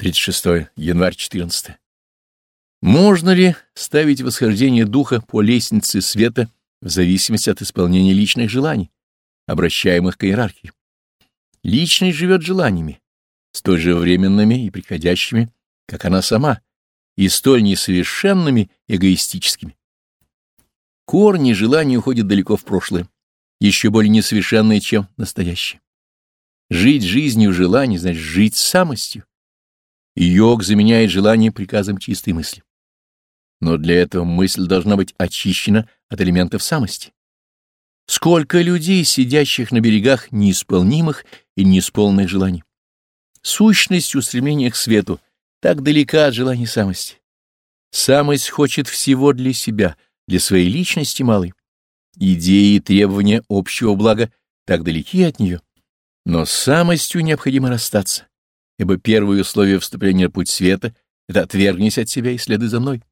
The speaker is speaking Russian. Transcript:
36 январь 14. Можно ли ставить восхождение духа по лестнице света в зависимости от исполнения личных желаний, обращаемых к иерархии? Личность живет желаниями, столь же временными и приходящими, как она сама, и столь несовершенными эгоистическими. Корни желаний уходят далеко в прошлое, еще более несовершенные, чем настоящее. Жить жизнью желаний значит жить самостью. Йог заменяет желание приказом чистой мысли. Но для этого мысль должна быть очищена от элементов самости. Сколько людей, сидящих на берегах неисполнимых и неисполненных желаний. Сущность устремления к свету так далека от желаний самости. Самость хочет всего для себя, для своей личности малой. Идеи и требования общего блага так далеки от нее. Но самостью необходимо расстаться ибо первое условие вступления в путь света — это отвергнись от себя и следуй за мной.